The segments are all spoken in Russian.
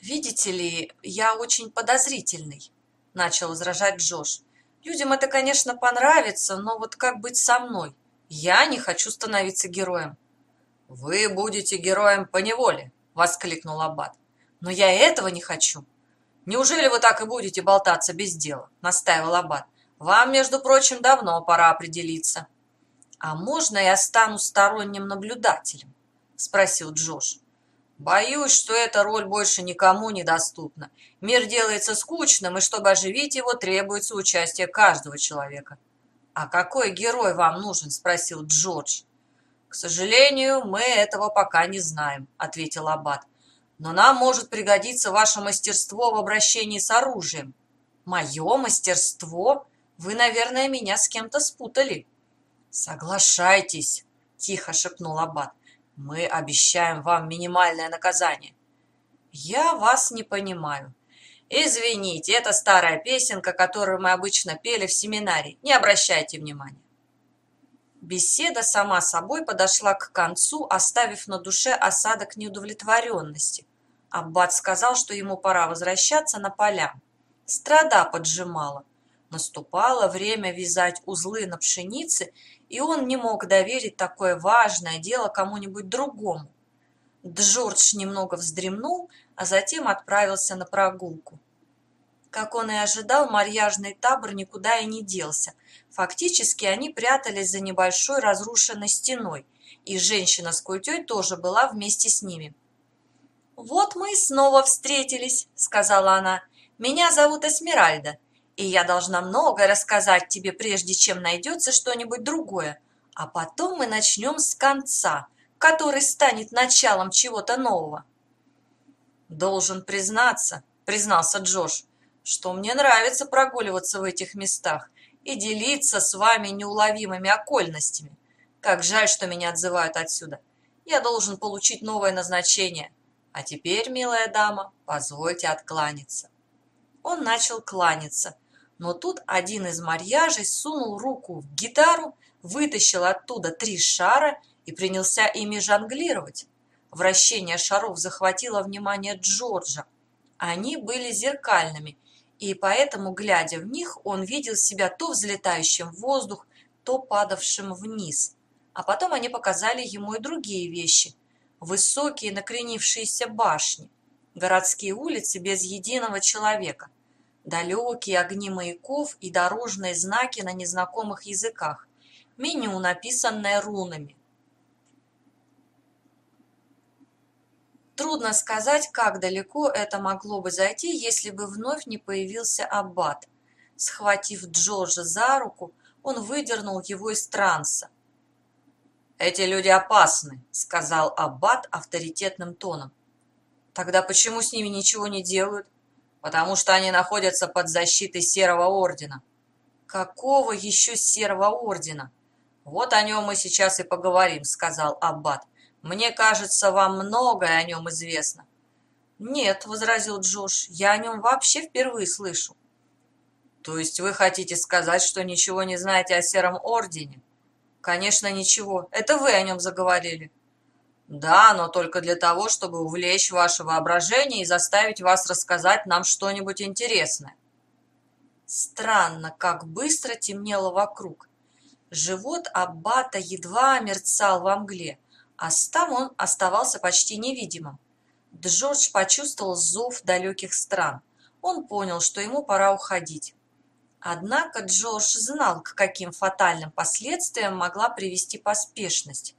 «Видите ли, я очень подозрительный», — начал возражать Джош. «Людям это, конечно, понравится, но вот как быть со мной? Я не хочу становиться героем». «Вы будете героем по неволе», — воскликнул Аббат. «Но я этого не хочу». «Неужели вы так и будете болтаться без дела?» — настаивал Аббат. «Вам, между прочим, давно пора определиться». «А можно я стану сторонним наблюдателем?» — спросил Джош. Боюсь, что эта роль больше никому не доступна. Мир делается скучным, и чтобы оживить его, требуется участие каждого человека. «А какой герой вам нужен?» – спросил Джордж. «К сожалению, мы этого пока не знаем», – ответил Аббат. «Но нам может пригодиться ваше мастерство в обращении с оружием». «Мое мастерство? Вы, наверное, меня с кем-то спутали». «Соглашайтесь», – тихо шепнул Аббат. Мы обещаем вам минимальное наказание. Я вас не понимаю. Извините, это старая песенка, которую мы обычно пели в семинаре. Не обращайте внимания. Беседа сама собой подошла к концу, оставив на душе осадок неудовлетворенности. Аббат сказал, что ему пора возвращаться на поля. Страда поджимала. Наступало время вязать узлы на пшенице, и он не мог доверить такое важное дело кому-нибудь другому. Джордж немного вздремнул, а затем отправился на прогулку. Как он и ожидал, марьяжный табор никуда и не делся. Фактически они прятались за небольшой разрушенной стеной, и женщина с культей тоже была вместе с ними. «Вот мы и снова встретились», — сказала она. «Меня зовут Эсмеральда и я должна многое рассказать тебе, прежде чем найдется что-нибудь другое. А потом мы начнем с конца, который станет началом чего-то нового. Должен признаться, признался Джош, что мне нравится прогуливаться в этих местах и делиться с вами неуловимыми окольностями. Как жаль, что меня отзывают отсюда. Я должен получить новое назначение. А теперь, милая дама, позвольте откланяться. Он начал кланяться, но тут один из марьяжей сунул руку в гитару, вытащил оттуда три шара и принялся ими жонглировать. Вращение шаров захватило внимание Джорджа. Они были зеркальными, и поэтому, глядя в них, он видел себя то взлетающим в воздух, то падавшим вниз. А потом они показали ему и другие вещи. Высокие накренившиеся башни, городские улицы без единого человека – далекие огни маяков и дорожные знаки на незнакомых языках, меню, написанное рунами. Трудно сказать, как далеко это могло бы зайти, если бы вновь не появился аббат. Схватив Джорджа за руку, он выдернул его из транса. «Эти люди опасны», — сказал аббат авторитетным тоном. «Тогда почему с ними ничего не делают?» Потому что они находятся под защитой Серого Ордена. Какого еще Серого Ордена? Вот о нем мы сейчас и поговорим, сказал Аббат. Мне кажется, вам многое о нем известно. Нет, возразил Джош, я о нем вообще впервые слышу. То есть вы хотите сказать, что ничего не знаете о Сером Ордене? Конечно, ничего. Это вы о нем заговорили. Да, но только для того, чтобы увлечь ваше воображение и заставить вас рассказать нам что-нибудь интересное. Странно, как быстро темнело вокруг. Живот аббата едва мерцал во мгле, а там он оставался почти невидимым. Джордж почувствовал зов далеких стран. Он понял, что ему пора уходить. Однако Джордж знал, к каким фатальным последствиям могла привести поспешность.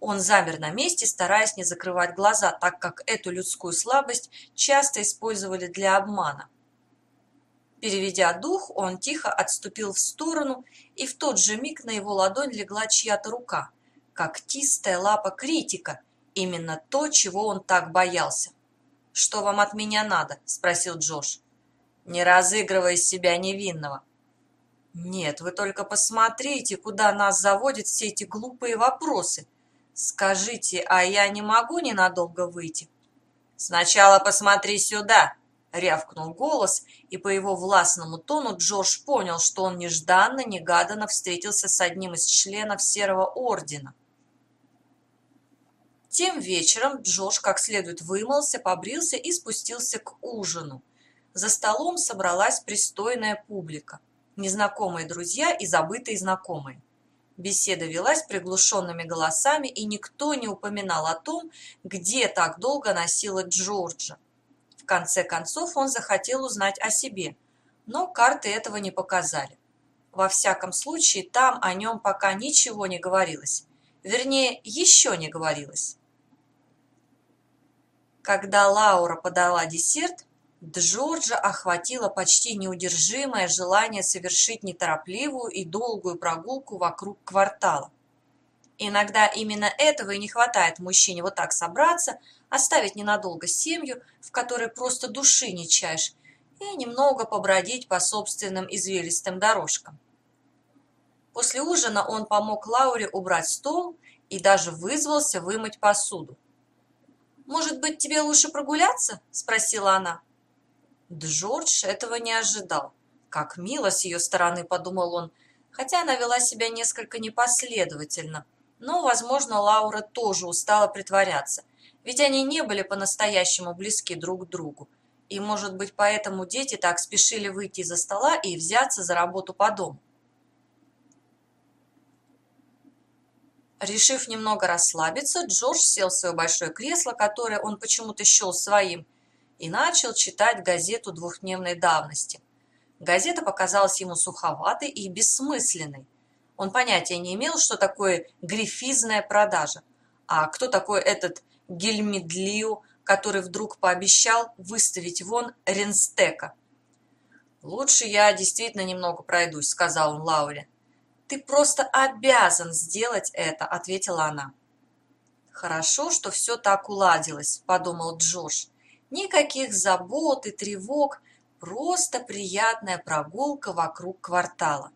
Он замер на месте, стараясь не закрывать глаза, так как эту людскую слабость часто использовали для обмана. Переведя дух, он тихо отступил в сторону, и в тот же миг на его ладонь легла чья-то рука, когтистая лапа критика, именно то, чего он так боялся. «Что вам от меня надо?» – спросил Джош. «Не разыгрывая из себя невинного». «Нет, вы только посмотрите, куда нас заводят все эти глупые вопросы», «Скажите, а я не могу ненадолго выйти?» «Сначала посмотри сюда!» — рявкнул голос, и по его властному тону Джордж понял, что он нежданно-негаданно встретился с одним из членов Серого Ордена. Тем вечером Джош как следует вымылся, побрился и спустился к ужину. За столом собралась пристойная публика, незнакомые друзья и забытые знакомые. Беседа велась приглушенными голосами, и никто не упоминал о том, где так долго носила Джорджа. В конце концов он захотел узнать о себе, но карты этого не показали. Во всяком случае, там о нем пока ничего не говорилось. Вернее, еще не говорилось. Когда Лаура подала десерт, Джорджа охватило почти неудержимое желание совершить неторопливую и долгую прогулку вокруг квартала. Иногда именно этого и не хватает мужчине вот так собраться, оставить ненадолго семью, в которой просто души не чаешь, и немного побродить по собственным извилистым дорожкам. После ужина он помог Лауре убрать стол и даже вызвался вымыть посуду. «Может быть, тебе лучше прогуляться?» – спросила она. Джордж этого не ожидал. Как мило с ее стороны, подумал он, хотя она вела себя несколько непоследовательно. Но, возможно, Лаура тоже устала притворяться, ведь они не были по-настоящему близки друг к другу. И, может быть, поэтому дети так спешили выйти из-за стола и взяться за работу по дому. Решив немного расслабиться, Джордж сел в свое большое кресло, которое он почему-то счел своим, и начал читать газету двухдневной давности. Газета показалась ему суховатой и бессмысленной. Он понятия не имел, что такое грифизная продажа. А кто такой этот Гельмедлиу, который вдруг пообещал выставить вон Ренстека? «Лучше я действительно немного пройдусь», — сказал он Лауре. «Ты просто обязан сделать это», — ответила она. «Хорошо, что все так уладилось», — подумал Джош. Никаких забот и тревог, просто приятная прогулка вокруг квартала.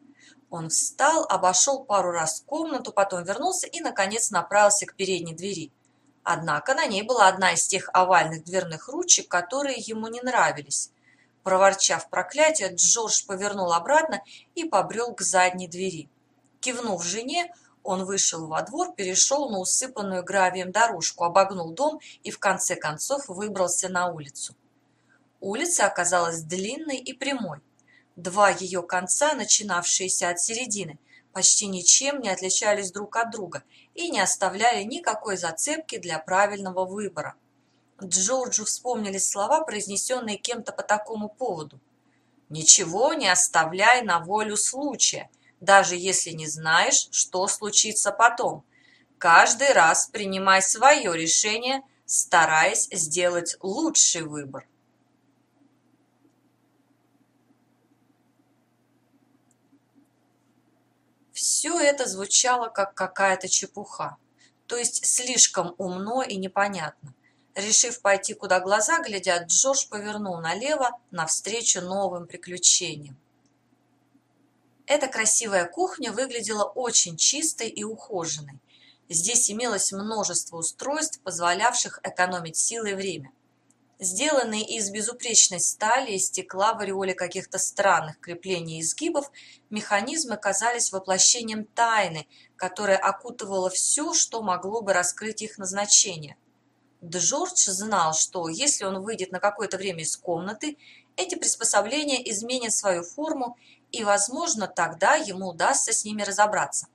Он встал, обошел пару раз комнату, потом вернулся и, наконец, направился к передней двери. Однако на ней была одна из тех овальных дверных ручек, которые ему не нравились. Проворчав проклятие, Джордж повернул обратно и побрел к задней двери. Кивнув жене, он вышел во двор, перешел на усыпанную гравием дорожку, обогнул дом и в конце концов выбрался на улицу. Улица оказалась длинной и прямой. Два ее конца, начинавшиеся от середины, почти ничем не отличались друг от друга и не оставляли никакой зацепки для правильного выбора. Джорджу вспомнились слова, произнесенные кем-то по такому поводу. «Ничего не оставляй на волю случая», даже если не знаешь, что случится потом. Каждый раз принимай свое решение, стараясь сделать лучший выбор. Все это звучало как какая-то чепуха, то есть слишком умно и непонятно. Решив пойти, куда глаза глядят, Джош повернул налево навстречу новым приключениям. Эта красивая кухня выглядела очень чистой и ухоженной. Здесь имелось множество устройств, позволявших экономить силы и время. Сделанные из безупречной стали и стекла в ореоле каких-то странных креплений и изгибов, механизмы казались воплощением тайны, которая окутывала все, что могло бы раскрыть их назначение. Джордж знал, что если он выйдет на какое-то время из комнаты, эти приспособления изменят свою форму и, возможно, тогда ему удастся с ними разобраться.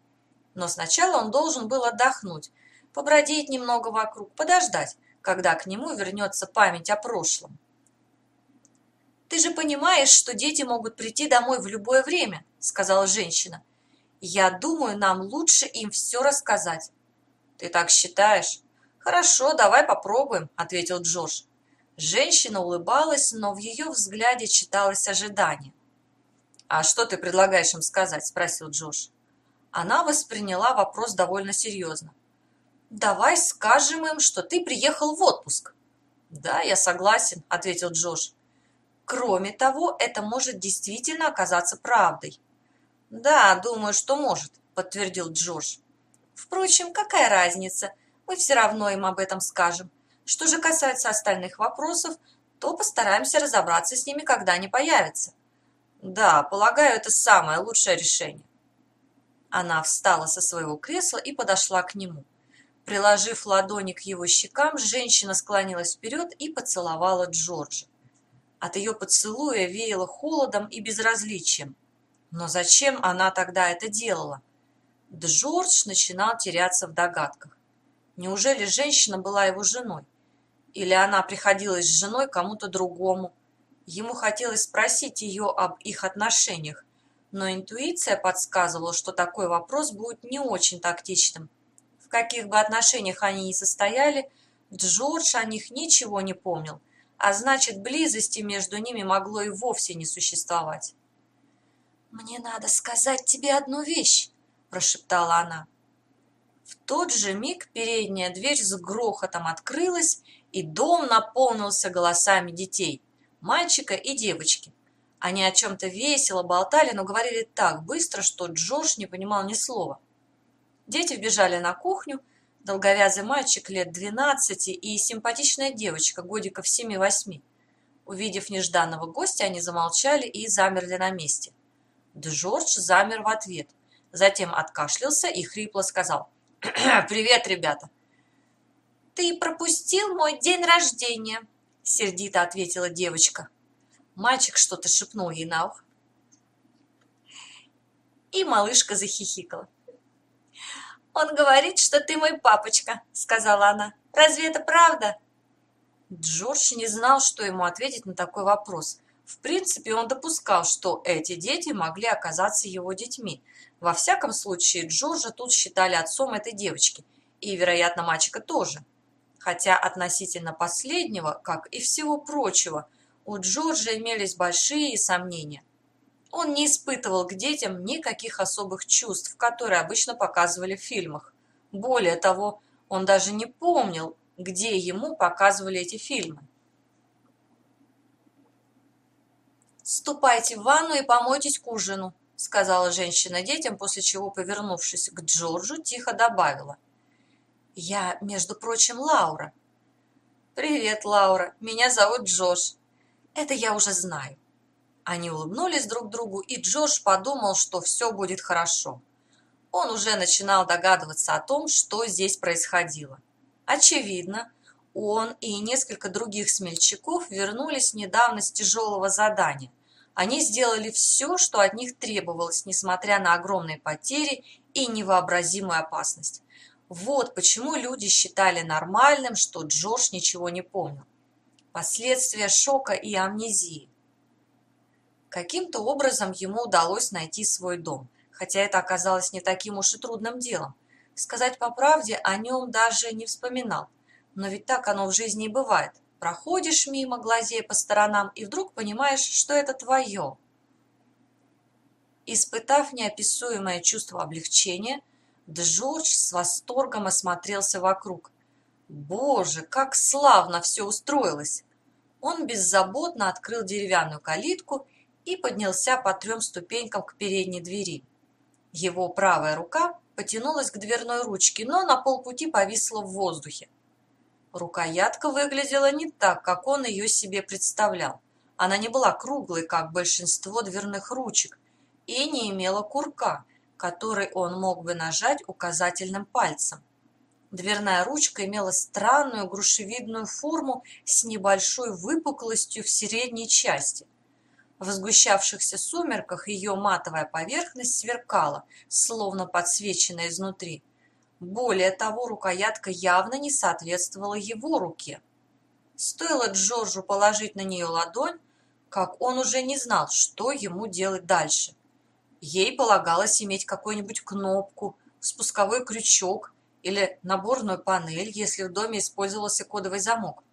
Но сначала он должен был отдохнуть, побродить немного вокруг, подождать, когда к нему вернется память о прошлом. «Ты же понимаешь, что дети могут прийти домой в любое время», — сказала женщина. «Я думаю, нам лучше им все рассказать». «Ты так считаешь?» «Хорошо, давай попробуем», — ответил Джордж. Женщина улыбалась, но в ее взгляде читалось ожидание. «А что ты предлагаешь им сказать?» – спросил Джош. Она восприняла вопрос довольно серьезно. «Давай скажем им, что ты приехал в отпуск». «Да, я согласен», – ответил Джош. «Кроме того, это может действительно оказаться правдой». «Да, думаю, что может», – подтвердил Джош. «Впрочем, какая разница? Мы все равно им об этом скажем. Что же касается остальных вопросов, то постараемся разобраться с ними, когда они появятся». Да, полагаю, это самое лучшее решение. Она встала со своего кресла и подошла к нему. Приложив ладони к его щекам, женщина склонилась вперед и поцеловала Джорджа. От ее поцелуя веяло холодом и безразличием. Но зачем она тогда это делала? Джордж начинал теряться в догадках. Неужели женщина была его женой? Или она приходилась с женой кому-то другому? Ему хотелось спросить ее об их отношениях, но интуиция подсказывала, что такой вопрос будет не очень тактичным. В каких бы отношениях они ни состояли, Джордж о них ничего не помнил, а значит, близости между ними могло и вовсе не существовать. «Мне надо сказать тебе одну вещь», – прошептала она. В тот же миг передняя дверь с грохотом открылась, и дом наполнился голосами детей, мальчика и девочки. Они о чем-то весело болтали, но говорили так быстро, что Джош не понимал ни слова. Дети вбежали на кухню, долговязый мальчик лет двенадцати и симпатичная девочка годиков семи-восьми. Увидев нежданного гостя, они замолчали и замерли на месте. Джордж замер в ответ, затем откашлялся и хрипло сказал «Привет, ребята!» «Ты пропустил мой день рождения», — сердито ответила девочка. Мальчик что-то шепнул ей на ухо. И малышка захихикала. «Он говорит, что ты мой папочка», — сказала она. «Разве это правда?» Джордж не знал, что ему ответить на такой вопрос. В принципе, он допускал, что эти дети могли оказаться его детьми. Во всяком случае, Джорджа тут считали отцом этой девочки. И, вероятно, мальчика тоже хотя относительно последнего, как и всего прочего, у Джорджа имелись большие сомнения. Он не испытывал к детям никаких особых чувств, которые обычно показывали в фильмах. Более того, он даже не помнил, где ему показывали эти фильмы. «Ступайте в ванну и помойтесь к ужину», — сказала женщина детям, после чего, повернувшись к Джорджу, тихо добавила. Я, между прочим, Лаура. Привет, Лаура. Меня зовут Джош. Это я уже знаю. Они улыбнулись друг другу, и Джош подумал, что все будет хорошо. Он уже начинал догадываться о том, что здесь происходило. Очевидно, он и несколько других смельчаков вернулись недавно с тяжелого задания. Они сделали все, что от них требовалось, несмотря на огромные потери и невообразимую опасность. Вот почему люди считали нормальным, что Джордж ничего не помнил. Последствия шока и амнезии. Каким-то образом ему удалось найти свой дом, хотя это оказалось не таким уж и трудным делом. Сказать по правде, о нем даже не вспоминал. Но ведь так оно в жизни и бывает. Проходишь мимо, глазея по сторонам, и вдруг понимаешь, что это твое. Испытав неописуемое чувство облегчения, Джордж с восторгом осмотрелся вокруг. Боже, как славно все устроилось! Он беззаботно открыл деревянную калитку и поднялся по трем ступенькам к передней двери. Его правая рука потянулась к дверной ручке, но на полпути повисла в воздухе. Рукоятка выглядела не так, как он ее себе представлял. Она не была круглой, как большинство дверных ручек, и не имела курка – который он мог бы нажать указательным пальцем. Дверная ручка имела странную грушевидную форму с небольшой выпуклостью в средней части. В сгущавшихся сумерках ее матовая поверхность сверкала, словно подсвеченная изнутри. Более того, рукоятка явно не соответствовала его руке. Стоило Джорджу положить на нее ладонь, как он уже не знал, что ему делать дальше – Ей полагалось иметь какую-нибудь кнопку, спусковой крючок или наборную панель, если в доме использовался кодовый замок.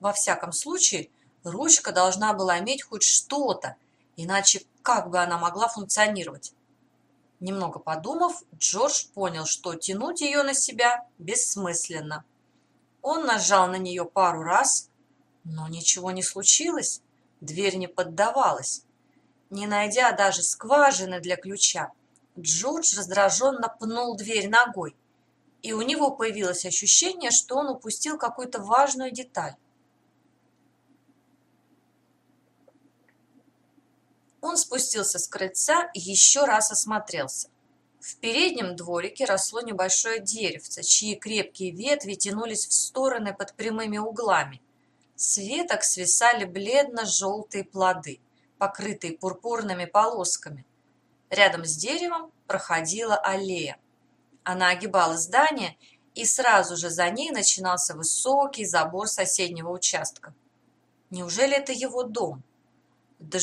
Во всяком случае, ручка должна была иметь хоть что-то, иначе как бы она могла функционировать? Немного подумав, Джордж понял, что тянуть ее на себя бессмысленно. Он нажал на нее пару раз, но ничего не случилось, дверь не поддавалась. Не найдя даже скважины для ключа, Джордж раздраженно пнул дверь ногой, и у него появилось ощущение, что он упустил какую-то важную деталь. Он спустился с крыльца и еще раз осмотрелся. В переднем дворике росло небольшое деревце, чьи крепкие ветви тянулись в стороны под прямыми углами. С веток свисали бледно-желтые плоды, покрытые пурпурными полосками. Рядом с деревом проходила аллея. Она огибала здание, и сразу же за ней начинался высокий забор соседнего участка. Неужели это его дом? Да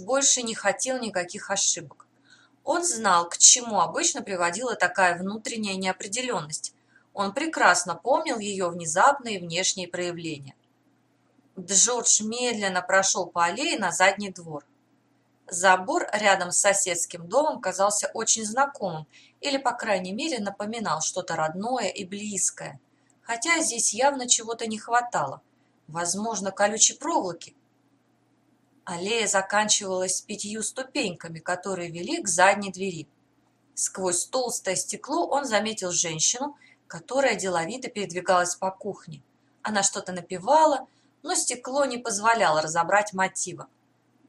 больше не хотел никаких ошибок. Он знал, к чему обычно приводила такая внутренняя неопределенность. Он прекрасно помнил ее внезапные внешние проявления. Джордж медленно прошел по аллее на задний двор. Забор рядом с соседским домом казался очень знакомым или, по крайней мере, напоминал что-то родное и близкое. Хотя здесь явно чего-то не хватало. Возможно, колючей проволоки. Аллея заканчивалась пятью ступеньками, которые вели к задней двери. Сквозь толстое стекло он заметил женщину, которая деловито передвигалась по кухне. Она что-то напевала, но стекло не позволяло разобрать мотива.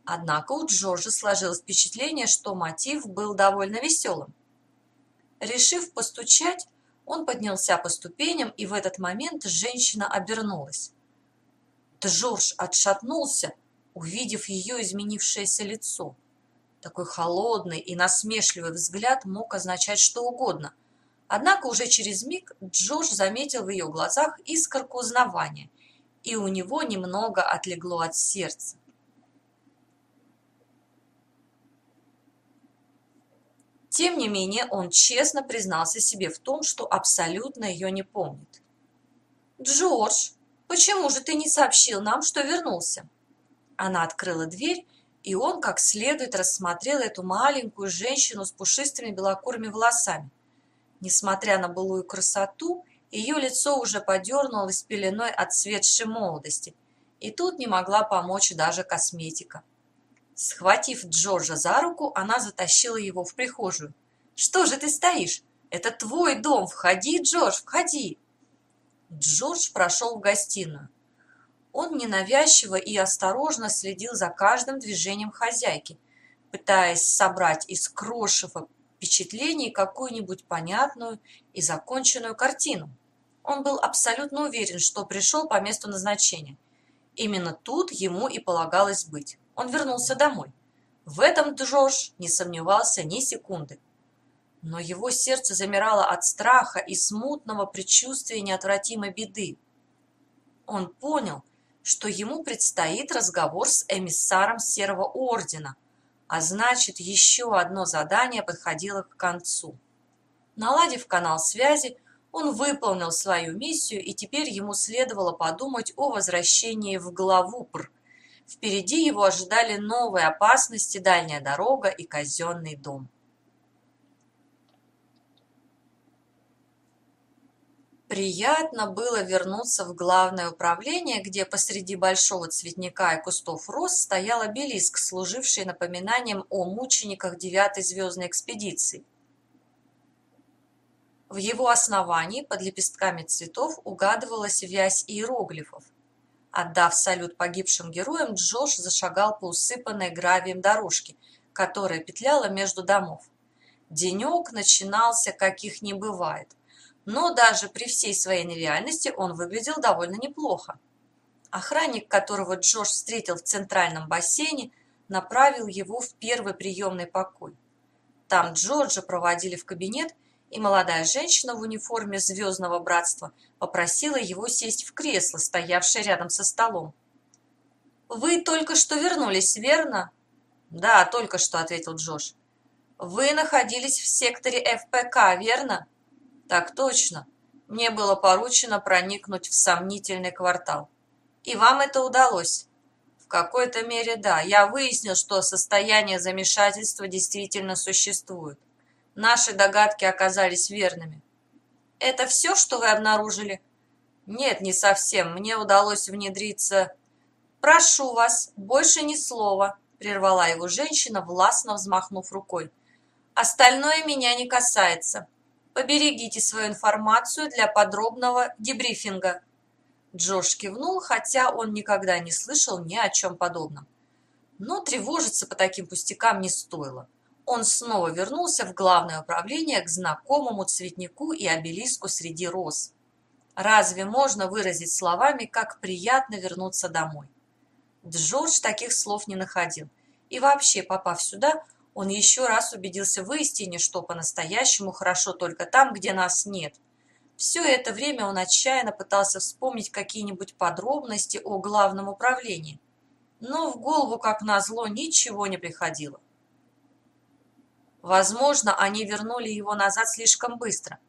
Однако у Джорджа сложилось впечатление, что мотив был довольно веселым. Решив постучать, он поднялся по ступеням, и в этот момент женщина обернулась. Джордж отшатнулся, увидев ее изменившееся лицо. Такой холодный и насмешливый взгляд мог означать что угодно. Однако уже через миг Джордж заметил в ее глазах искорку узнавания, и у него немного отлегло от сердца. Тем не менее, он честно признался себе в том, что абсолютно ее не помнит. «Джордж, почему же ты не сообщил нам, что вернулся?» Она открыла дверь, и он как следует рассмотрел эту маленькую женщину с пушистыми белокурыми волосами. Несмотря на былую красоту, ее лицо уже подернулось пеленой отцветшей молодости, и тут не могла помочь даже косметика. Схватив Джорджа за руку, она затащила его в прихожую. «Что же ты стоишь? Это твой дом! Входи, Джордж, входи!» Джордж прошел в гостиную. Он ненавязчиво и осторожно следил за каждым движением хозяйки, пытаясь собрать из крошева впечатлений какую-нибудь понятную и законченную картину. Он был абсолютно уверен, что пришел по месту назначения. Именно тут ему и полагалось быть он вернулся домой. В этом Джош не сомневался ни секунды. Но его сердце замирало от страха и смутного предчувствия неотвратимой беды. Он понял, что ему предстоит разговор с эмиссаром Серого Ордена, а значит, еще одно задание подходило к концу. Наладив канал связи, он выполнил свою миссию, и теперь ему следовало подумать о возвращении в Главупр, Впереди его ожидали новые опасности, дальняя дорога и казенный дом. Приятно было вернуться в главное управление, где посреди большого цветника и кустов роз стоял обелиск, служивший напоминанием о мучениках девятой звездной экспедиции. В его основании под лепестками цветов угадывалась вязь иероглифов. Отдав салют погибшим героям, Джош зашагал по усыпанной гравием дорожке, которая петляла между домов. Денек начинался, каких не бывает. Но даже при всей своей нереальности он выглядел довольно неплохо. Охранник, которого Джош встретил в центральном бассейне, направил его в первый приемный покой. Там Джорджа проводили в кабинет и молодая женщина в униформе Звездного Братства попросила его сесть в кресло, стоявшее рядом со столом. «Вы только что вернулись, верно?» «Да, только что», — ответил Джош. «Вы находились в секторе ФПК, верно?» «Так точно. Мне было поручено проникнуть в сомнительный квартал. И вам это удалось?» «В какой-то мере да. Я выяснил, что состояние замешательства действительно существует. Наши догадки оказались верными. Это все, что вы обнаружили? Нет, не совсем. Мне удалось внедриться... Прошу вас, больше ни слова, прервала его женщина, властно взмахнув рукой. Остальное меня не касается. Поберегите свою информацию для подробного дебрифинга. Джош кивнул, хотя он никогда не слышал ни о чем подобном. Но тревожиться по таким пустякам не стоило. Он снова вернулся в главное управление к знакомому цветнику и обелиску среди роз. Разве можно выразить словами, как приятно вернуться домой? Джордж таких слов не находил. И вообще, попав сюда, он еще раз убедился в истине, что по-настоящему хорошо только там, где нас нет. Все это время он отчаянно пытался вспомнить какие-нибудь подробности о главном управлении, но в голову, как назло, ничего не приходило. Возможно, они вернули его назад слишком быстро.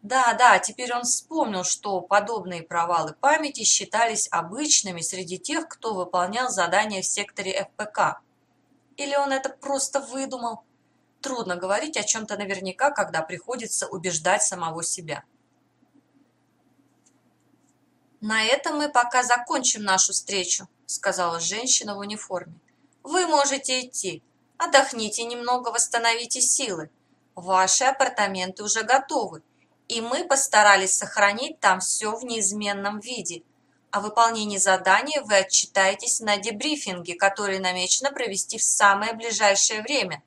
Да, да, теперь он вспомнил, что подобные провалы памяти считались обычными среди тех, кто выполнял задания в секторе ФПК. Или он это просто выдумал? Трудно говорить о чем-то наверняка, когда приходится убеждать самого себя. «На этом мы пока закончим нашу встречу», — сказала женщина в униформе. «Вы можете идти. Отдохните немного, восстановите силы. Ваши апартаменты уже готовы, и мы постарались сохранить там все в неизменном виде. О выполнении задания вы отчитаетесь на дебрифинге, который намечено провести в самое ближайшее время.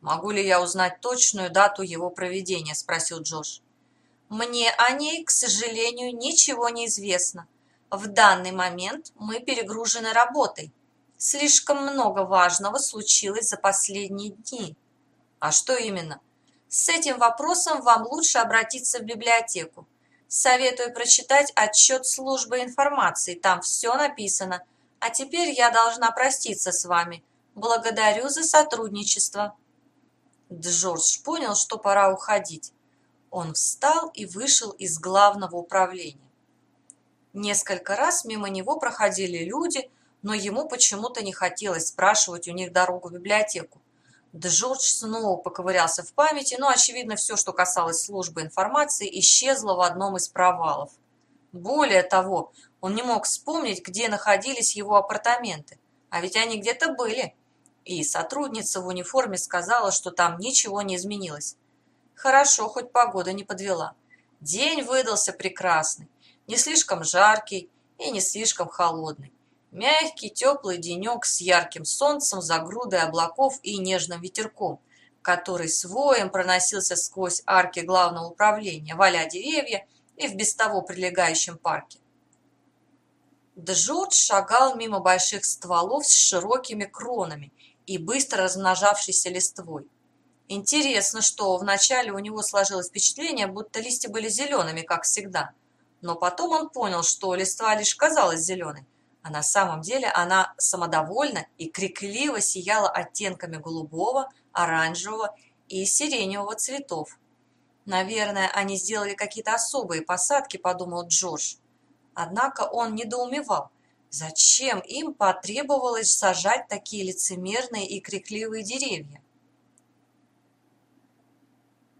«Могу ли я узнать точную дату его проведения?» – спросил Джош. «Мне о ней, к сожалению, ничего не известно. В данный момент мы перегружены работой. Слишком много важного случилось за последние дни. А что именно? С этим вопросом вам лучше обратиться в библиотеку. Советую прочитать отчет службы информации, там все написано. А теперь я должна проститься с вами. Благодарю за сотрудничество. Джордж понял, что пора уходить. Он встал и вышел из главного управления. Несколько раз мимо него проходили люди, но ему почему-то не хотелось спрашивать у них дорогу в библиотеку. Джордж снова поковырялся в памяти, но, очевидно, все, что касалось службы информации, исчезло в одном из провалов. Более того, он не мог вспомнить, где находились его апартаменты, а ведь они где-то были. И сотрудница в униформе сказала, что там ничего не изменилось. Хорошо, хоть погода не подвела. День выдался прекрасный, не слишком жаркий и не слишком холодный. Мягкий, теплый денек с ярким солнцем, за грудой облаков и нежным ветерком, который своем проносился сквозь арки главного управления, валя деревья и в без того прилегающем парке. Джордж шагал мимо больших стволов с широкими кронами и быстро размножавшейся листвой. Интересно, что вначале у него сложилось впечатление, будто листья были зелеными, как всегда. Но потом он понял, что листва лишь казалась зеленой, а на самом деле она самодовольно и крикливо сияла оттенками голубого, оранжевого и сиреневого цветов. Наверное, они сделали какие-то особые посадки, подумал Джордж. Однако он недоумевал, зачем им потребовалось сажать такие лицемерные и крикливые деревья.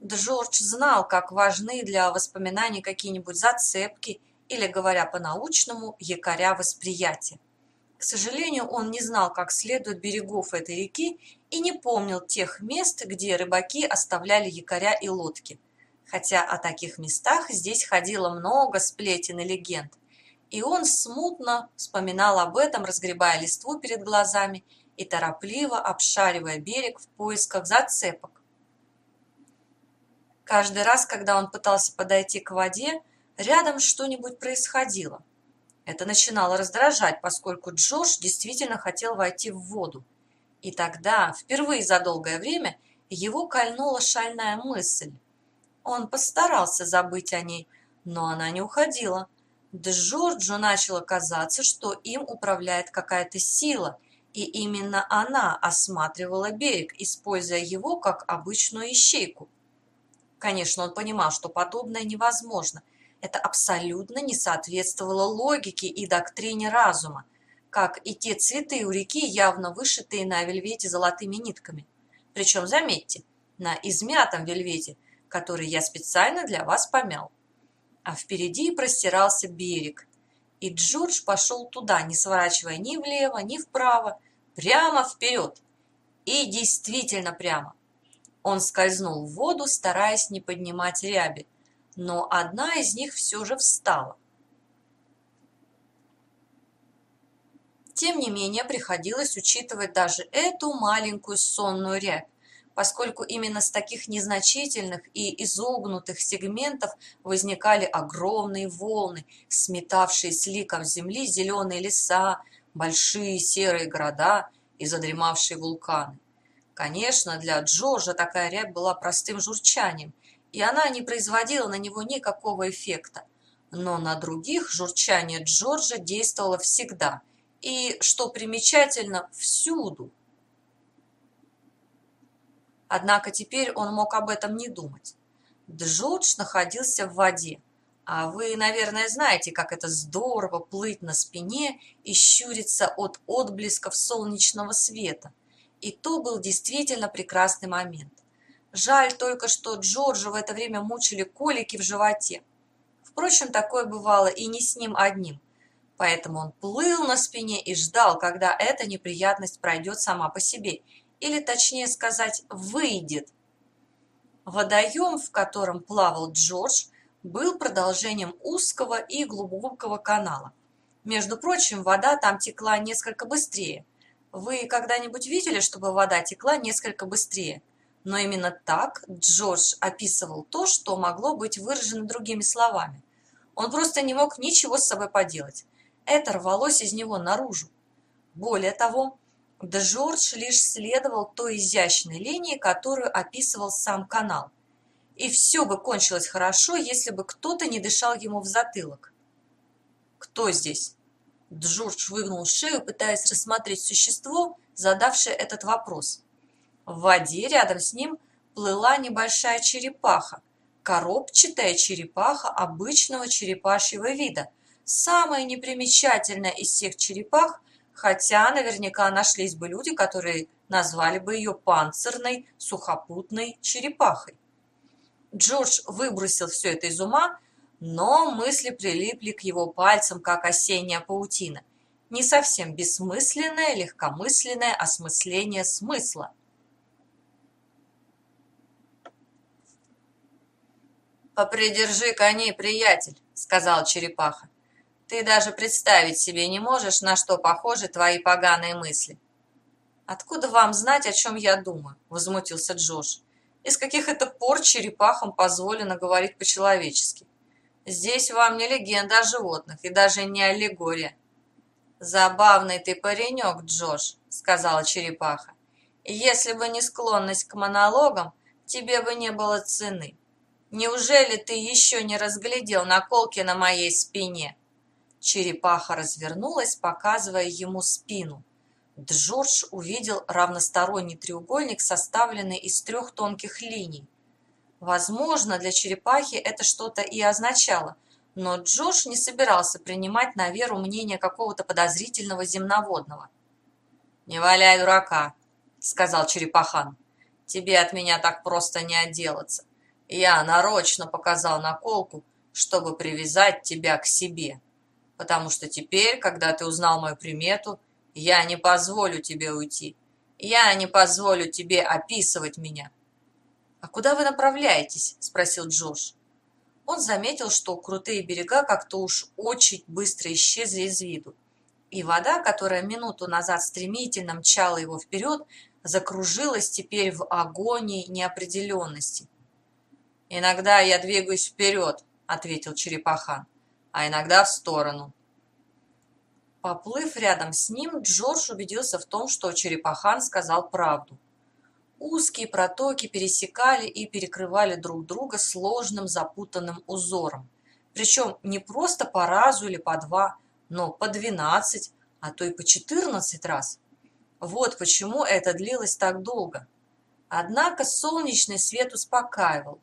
Джордж знал, как важны для воспоминаний какие-нибудь зацепки или, говоря по-научному, якоря восприятия. К сожалению, он не знал как следует берегов этой реки и не помнил тех мест, где рыбаки оставляли якоря и лодки. Хотя о таких местах здесь ходило много сплетен и легенд. И он смутно вспоминал об этом, разгребая листву перед глазами и торопливо обшаривая берег в поисках зацепок. Каждый раз, когда он пытался подойти к воде, рядом что-нибудь происходило. Это начинало раздражать, поскольку Джош действительно хотел войти в воду. И тогда, впервые за долгое время, его кольнула шальная мысль. Он постарался забыть о ней, но она не уходила. Джорджу начало казаться, что им управляет какая-то сила, и именно она осматривала берег, используя его как обычную ищейку. Конечно, он понимал, что подобное невозможно – это абсолютно не соответствовало логике и доктрине разума, как и те цветы у реки, явно вышитые на вельвете золотыми нитками. Причем, заметьте, на измятом вельвете, который я специально для вас помял. А впереди простирался берег, и Джордж пошел туда, не сворачивая ни влево, ни вправо, прямо вперед. И действительно прямо. Он скользнул в воду, стараясь не поднимать ряби, но одна из них все же встала. Тем не менее, приходилось учитывать даже эту маленькую сонную рябь, поскольку именно с таких незначительных и изогнутых сегментов возникали огромные волны, сметавшие с ликом земли зеленые леса, большие серые города и задремавшие вулканы. Конечно, для Джорджа такая рябь была простым журчанием, и она не производила на него никакого эффекта. Но на других журчание Джорджа действовало всегда и, что примечательно, всюду. Однако теперь он мог об этом не думать. Джордж находился в воде, а вы, наверное, знаете, как это здорово плыть на спине и щуриться от отблесков солнечного света. И то был действительно прекрасный момент. Жаль только, что Джорджа в это время мучили колики в животе. Впрочем, такое бывало и не с ним одним. Поэтому он плыл на спине и ждал, когда эта неприятность пройдет сама по себе, или, точнее сказать, выйдет. Водоем, в котором плавал Джордж, был продолжением узкого и глубокого канала. Между прочим, вода там текла несколько быстрее. Вы когда-нибудь видели, чтобы вода текла несколько быстрее? Но именно так Джордж описывал то, что могло быть выражено другими словами. Он просто не мог ничего с собой поделать. Это рвалось из него наружу. Более того, Джордж лишь следовал той изящной линии, которую описывал сам канал. И все бы кончилось хорошо, если бы кто-то не дышал ему в затылок. «Кто здесь?» Джордж выгнул шею, пытаясь рассмотреть существо, задавшее этот вопрос. В воде рядом с ним плыла небольшая черепаха, коробчатая черепаха обычного черепашьего вида, самая непримечательная из всех черепах, хотя наверняка нашлись бы люди, которые назвали бы ее панцирной сухопутной черепахой. Джордж выбросил все это из ума, но мысли прилипли к его пальцам, как осенняя паутина. Не совсем бессмысленное, легкомысленное осмысление смысла. «Попридержи коней, приятель», — сказал черепаха. «Ты даже представить себе не можешь, на что похожи твои поганые мысли». «Откуда вам знать, о чем я думаю?» — возмутился Джош. «Из каких это пор черепахам позволено говорить по-человечески? Здесь вам не легенда о животных и даже не аллегория». «Забавный ты паренек, Джош», — сказала черепаха. «Если бы не склонность к монологам, тебе бы не было цены. Неужели ты еще не разглядел наколки на моей спине?» Черепаха развернулась, показывая ему спину. Джордж увидел равносторонний треугольник, составленный из трех тонких линий. Возможно, для черепахи это что-то и означало, но Джордж не собирался принимать на веру мнение какого-то подозрительного земноводного. «Не валяй дурака», — сказал черепахан. «Тебе от меня так просто не отделаться. Я нарочно показал наколку, чтобы привязать тебя к себе. Потому что теперь, когда ты узнал мою примету, я не позволю тебе уйти. Я не позволю тебе описывать меня. «А куда вы направляетесь?» – спросил Джош. Он заметил, что крутые берега как-то уж очень быстро исчезли из виду. И вода, которая минуту назад стремительно мчала его вперед, закружилась теперь в агонии неопределенности – «Иногда я двигаюсь вперед», — ответил черепаха, «а иногда в сторону». Поплыв рядом с ним, Джордж убедился в том, что черепахан сказал правду. Узкие протоки пересекали и перекрывали друг друга сложным запутанным узором. Причем не просто по разу или по два, но по двенадцать, а то и по четырнадцать раз. Вот почему это длилось так долго. Однако солнечный свет успокаивал.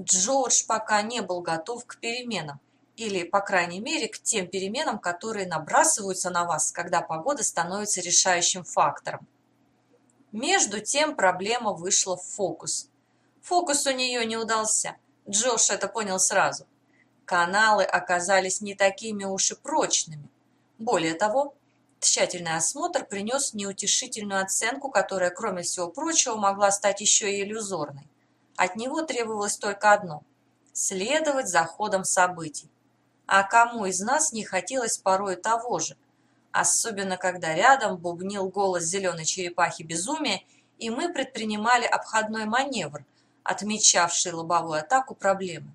Джордж пока не был готов к переменам, или, по крайней мере, к тем переменам, которые набрасываются на вас, когда погода становится решающим фактором. Между тем проблема вышла в фокус. Фокус у нее не удался. Джош это понял сразу. Каналы оказались не такими уж и прочными. Более того, тщательный осмотр принес неутешительную оценку, которая, кроме всего прочего, могла стать еще и иллюзорной. От него требовалось только одно – следовать за ходом событий. А кому из нас не хотелось порой того же? Особенно, когда рядом бубнил голос зеленой черепахи безумия, и мы предпринимали обходной маневр, отмечавший лобовую атаку проблемы.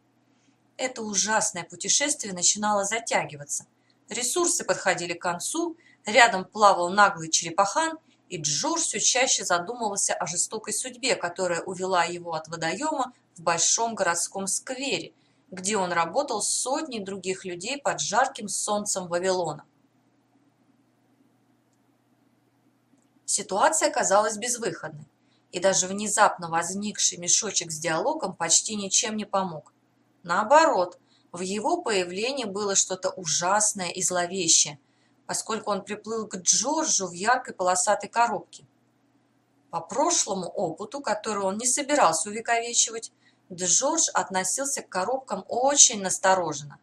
Это ужасное путешествие начинало затягиваться. Ресурсы подходили к концу, рядом плавал наглый черепахан, и Джордж все чаще задумывался о жестокой судьбе, которая увела его от водоема в большом городском сквере, где он работал с сотней других людей под жарким солнцем Вавилона. Ситуация казалась безвыходной, и даже внезапно возникший мешочек с диалогом почти ничем не помог. Наоборот, в его появлении было что-то ужасное и зловещее, поскольку он приплыл к Джорджу в яркой полосатой коробке. По прошлому опыту, который он не собирался увековечивать, Джордж относился к коробкам очень настороженно.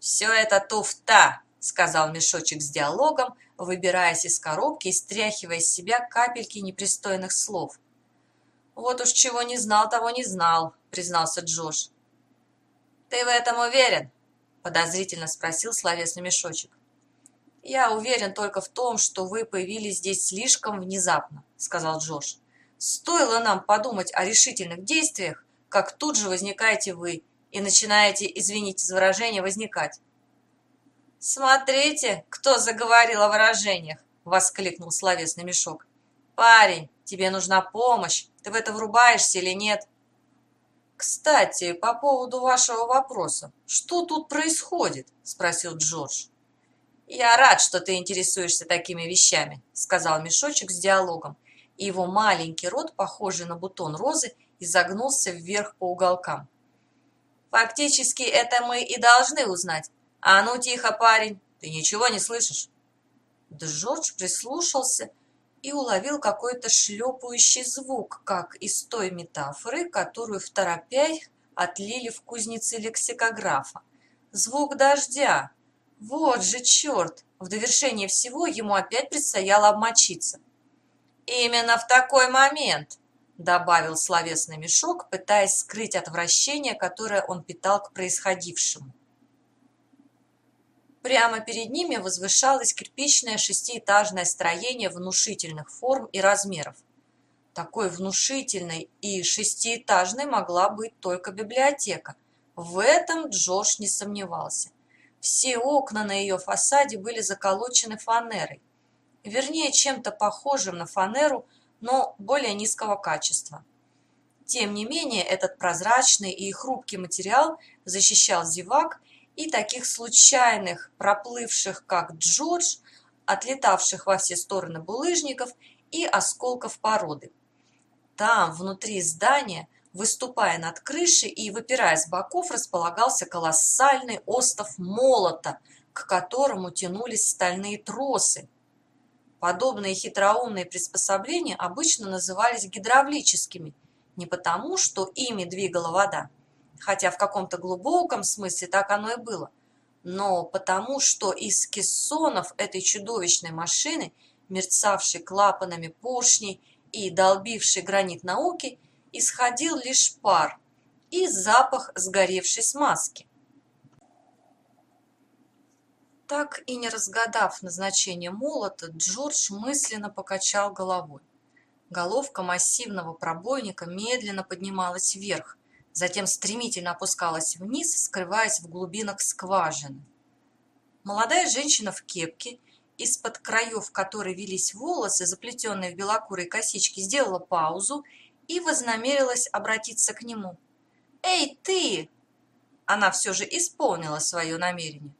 «Все это туфта!» — сказал мешочек с диалогом, выбираясь из коробки и стряхивая с себя капельки непристойных слов. «Вот уж чего не знал, того не знал», — признался Джош. «Ты в этом уверен?» — подозрительно спросил словесный мешочек. «Я уверен только в том, что вы появились здесь слишком внезапно», — сказал Джош. «Стоило нам подумать о решительных действиях, как тут же возникаете вы и начинаете, извините за выражение, возникать. «Смотрите, кто заговорил о выражениях!» — воскликнул словесный мешок. «Парень, тебе нужна помощь. Ты в это врубаешься или нет?» «Кстати, по поводу вашего вопроса, что тут происходит?» — спросил Джордж. «Я рад, что ты интересуешься такими вещами», — сказал мешочек с диалогом, и его маленький рот, похожий на бутон розы, изогнулся вверх по уголкам. «Фактически это мы и должны узнать. А ну тихо, парень, ты ничего не слышишь?» Джордж прислушался и уловил какой-то шлепающий звук, как из той метафоры, которую в торопях отлили в кузнице лексикографа. Звук дождя. Вот же черт! В довершение всего ему опять предстояло обмочиться. «Именно в такой момент», добавил словесный мешок, пытаясь скрыть отвращение, которое он питал к происходившему. Прямо перед ними возвышалось кирпичное шестиэтажное строение внушительных форм и размеров. Такой внушительной и шестиэтажной могла быть только библиотека. В этом Джош не сомневался. Все окна на ее фасаде были заколочены фанерой. Вернее, чем-то похожим на фанеру – но более низкого качества. Тем не менее, этот прозрачный и хрупкий материал защищал зевак и таких случайных, проплывших как Джордж, отлетавших во все стороны булыжников и осколков породы. Там, внутри здания, выступая над крышей и выпирая с боков, располагался колоссальный остов молота, к которому тянулись стальные тросы, Подобные хитроумные приспособления обычно назывались гидравлическими, не потому, что ими двигала вода, хотя в каком-то глубоком смысле так оно и было, но потому, что из кессонов этой чудовищной машины, мерцавшей клапанами поршней и долбившей гранит науки, исходил лишь пар и запах сгоревшей смазки. Так и не разгадав назначение молота, Джордж мысленно покачал головой. Головка массивного пробойника медленно поднималась вверх, затем стремительно опускалась вниз, скрываясь в глубинах скважины. Молодая женщина в кепке, из-под краев которой велись волосы, заплетенные в белокурые косички, сделала паузу и вознамерилась обратиться к нему. «Эй, ты!» Она все же исполнила свое намерение.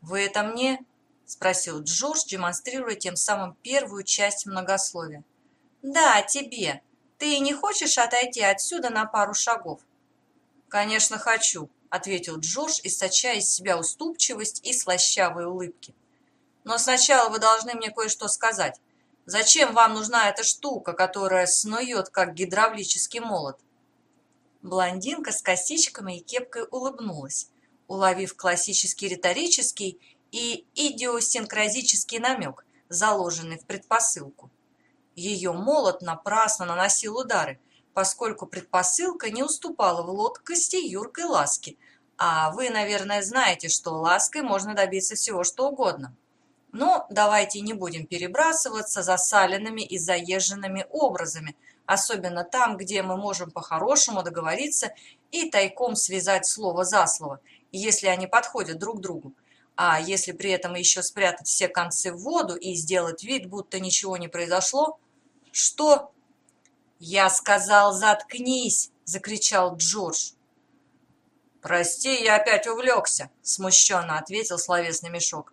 «Вы это мне?» – спросил Джордж, демонстрируя тем самым первую часть многословия. «Да, тебе. Ты не хочешь отойти отсюда на пару шагов?» «Конечно, хочу», – ответил Джордж, источая из себя уступчивость и слащавые улыбки. «Но сначала вы должны мне кое-что сказать. Зачем вам нужна эта штука, которая снует, как гидравлический молот?» Блондинка с косичками и кепкой улыбнулась уловив классический риторический и идиосинкразический намек, заложенный в предпосылку. Ее молот напрасно наносил удары, поскольку предпосылка не уступала в лоткости юркой ласки, а вы, наверное, знаете, что лаской можно добиться всего что угодно. Но давайте не будем перебрасываться засаленными и заезженными образами, особенно там, где мы можем по-хорошему договориться и тайком связать слово за слово, если они подходят друг другу. А если при этом еще спрятать все концы в воду и сделать вид, будто ничего не произошло, что? «Я сказал, заткнись!» – закричал Джордж. «Прости, я опять увлекся», – смущенно ответил словесный мешок.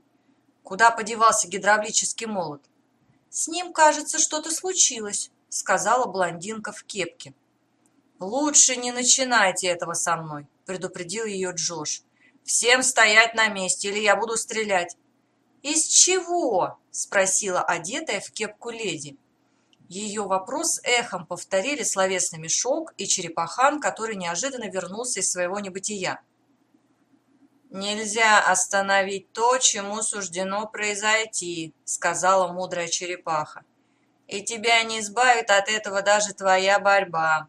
«Куда подевался гидравлический молот?» «С ним, кажется, что-то случилось», – сказала блондинка в кепке. «Лучше не начинайте этого со мной», – предупредил ее Джош. «Всем стоять на месте, или я буду стрелять». «Из чего?» – спросила одетая в кепку леди. Ее вопрос эхом повторили словесный мешок и черепахан, который неожиданно вернулся из своего небытия. «Нельзя остановить то, чему суждено произойти», — сказала мудрая черепаха. «И тебя не избавит от этого даже твоя борьба».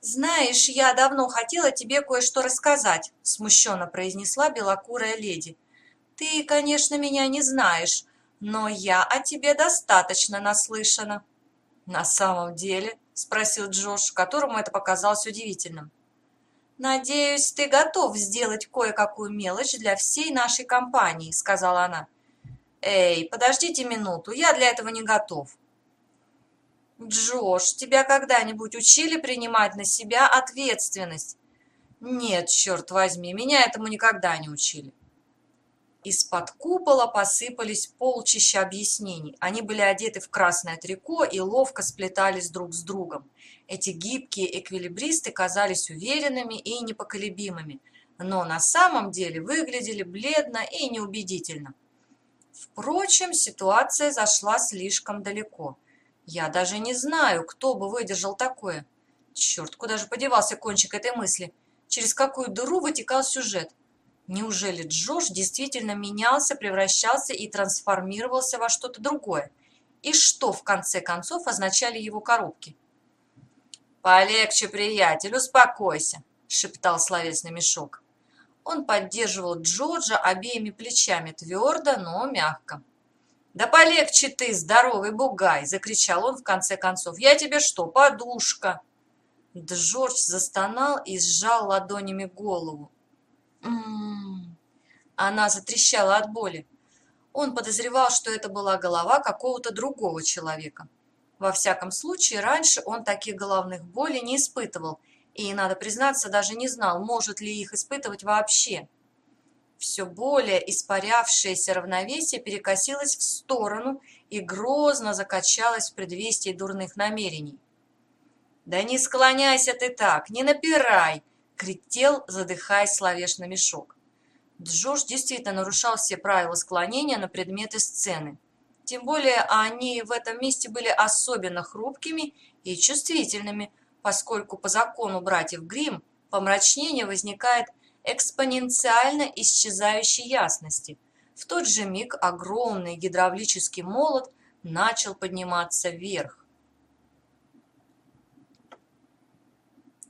«Знаешь, я давно хотела тебе кое-что рассказать», — смущенно произнесла белокурая леди. «Ты, конечно, меня не знаешь, но я о тебе достаточно наслышана». «На самом деле?» – спросил Джош, которому это показалось удивительным. «Надеюсь, ты готов сделать кое-какую мелочь для всей нашей компании», – сказала она. «Эй, подождите минуту, я для этого не готов». «Джош, тебя когда-нибудь учили принимать на себя ответственность?» «Нет, черт возьми, меня этому никогда не учили». Из-под купола посыпались полчища объяснений. Они были одеты в красное трико и ловко сплетались друг с другом. Эти гибкие эквилибристы казались уверенными и непоколебимыми, но на самом деле выглядели бледно и неубедительно. Впрочем, ситуация зашла слишком далеко. Я даже не знаю, кто бы выдержал такое. Черт, куда же подевался кончик этой мысли? Через какую дыру вытекал сюжет? Неужели Джош действительно менялся, превращался и трансформировался во что-то другое? И что, в конце концов, означали его коробки? «Полегче, приятель, успокойся», — шептал словесный мешок. Он поддерживал Джорджа обеими плечами, твердо, но мягко. «Да полегче ты, здоровый бугай!» — закричал он в конце концов. «Я тебе что, подушка?» Джордж застонал и сжал ладонями голову. М-м-м. Она затрещала от боли. Он подозревал, что это была голова какого-то другого человека. Во всяком случае, раньше он таких головных болей не испытывал, и, надо признаться, даже не знал, может ли их испытывать вообще. Все более испарявшееся равновесие перекосилось в сторону и грозно закачалось в предвестии дурных намерений. «Да не склоняйся ты так, не напирай!» кряхтел, задыхаясь словешно мешок. Джош действительно нарушал все правила склонения на предметы сцены. Тем более они в этом месте были особенно хрупкими и чувствительными, поскольку по закону братьев Грим помрачнение возникает экспоненциально исчезающей ясности. В тот же миг огромный гидравлический молот начал подниматься вверх.